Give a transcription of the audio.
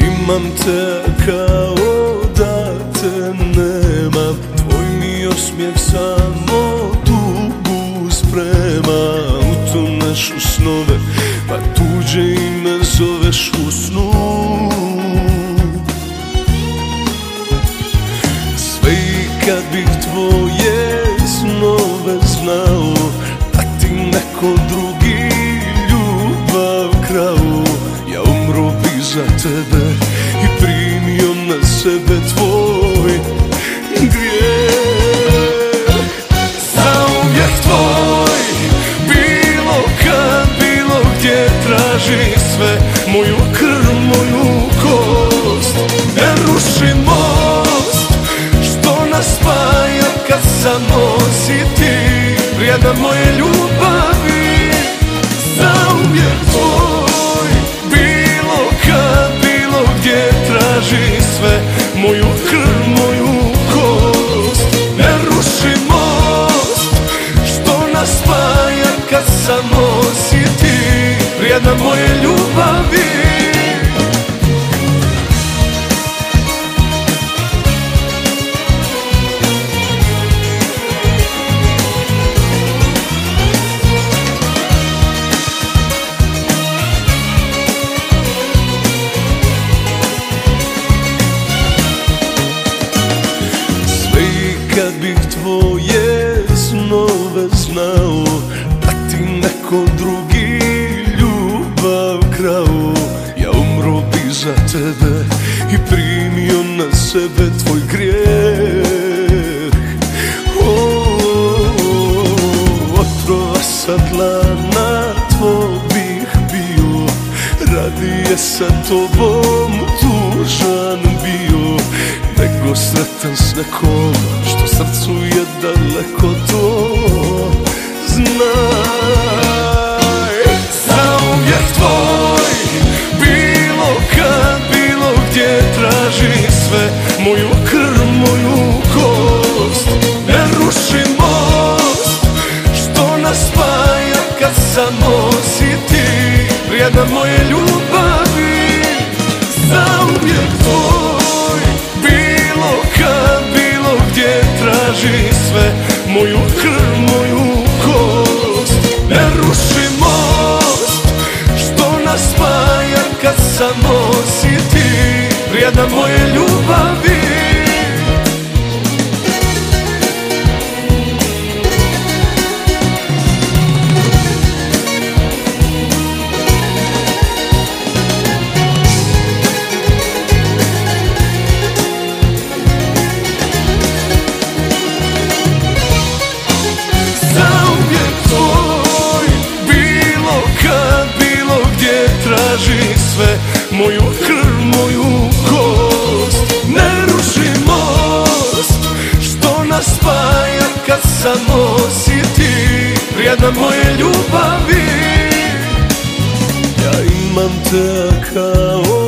imam te kao da te nemam. Tvoj mi osmijeh samo tugu sprema. U tu našu snove pa tuđe ime zoveš u snu. Sve i kad bih tvoje snove znao Da ti neko drugi ljubav krao Ja umro bi za tebe traži sve Moju krv, moju kost, ne ruši most. Što nas spaja kad samo si ti? Vrijedna moje ljubavi, zauvijek tvoj. Bilo kad, bilo gdje traži sve Moju krv, Vrijedna moje ljubavi. Kad bih tvoje snove znao Da ti neko drugi Ja umro bi za tebe i primio na sebe tvoj grijeh. Otrova sa dlana tvoj bih bio Radije sa tobom tužan bio Nego sretan s nekom što srcu je daleko to Znaj Vrijedna moje ljubavi Zauvijek tvoj. Bilo kad, bilo gdje traži sve. Moju krv, moju kost Ne ruši most. Što nas spaja kad samo si ti? Vrijedna moje ljubavi samo si ti Vrijedna moje ljubavi. Ja imam te kao